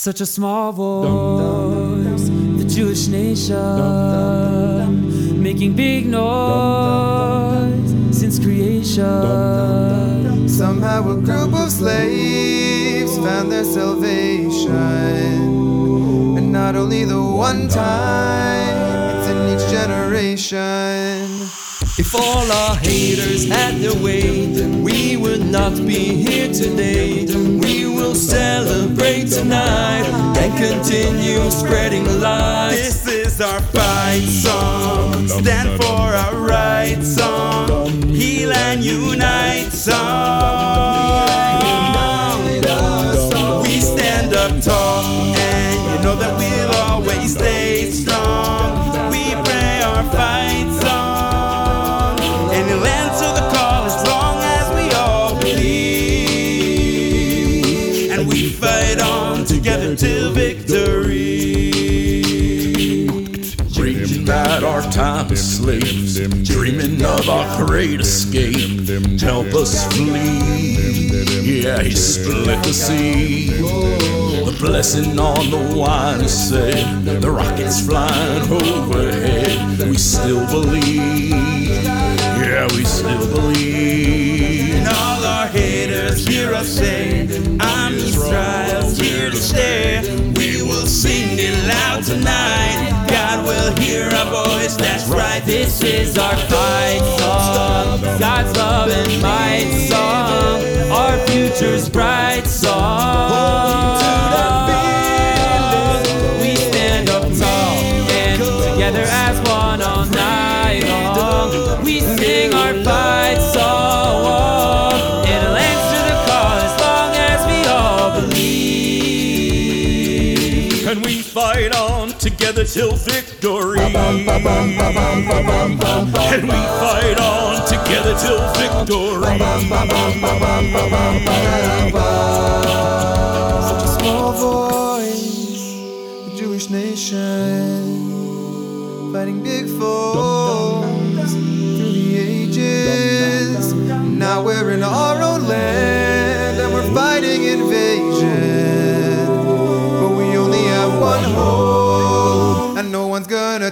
Such a small voice, the Jewish nation, making big noise since creation. Somehow a group of slaves found their salvation. And not only the one time, it's in each generation. If all our haters had their way, we would not be here today. We will celebrate tonight continue spreading light. This is our fight song. Stand for our right song. Heal and unite song. We stand up tall, and you know that we'll always stay strong. We pray our fight And we fight on together till victory. Raging that our time is slaves, dreaming of our great escape. Help us flee. Yeah, he split the sea. The blessing on the wine said. The rockets flying overhead. We still believe. Stay. We will sing it loud tonight. God will hear our voice, that's right. This is our fight song, God's love and might song, our future's bright song. And we fight on together till victory. And we fight on together till victory. Such a small voice, the Jewish nation, fighting big foes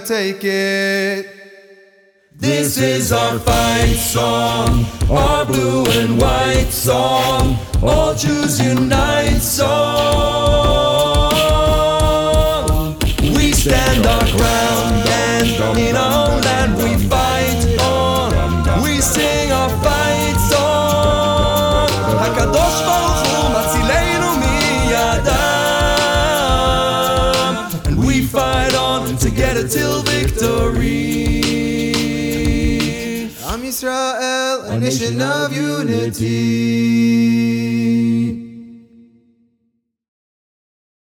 take it. This is our fight song, our blue and white song, all Jews unite song. Together till victory. Am Yisrael, a nation of unity.